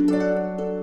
Música